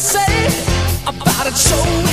say about it so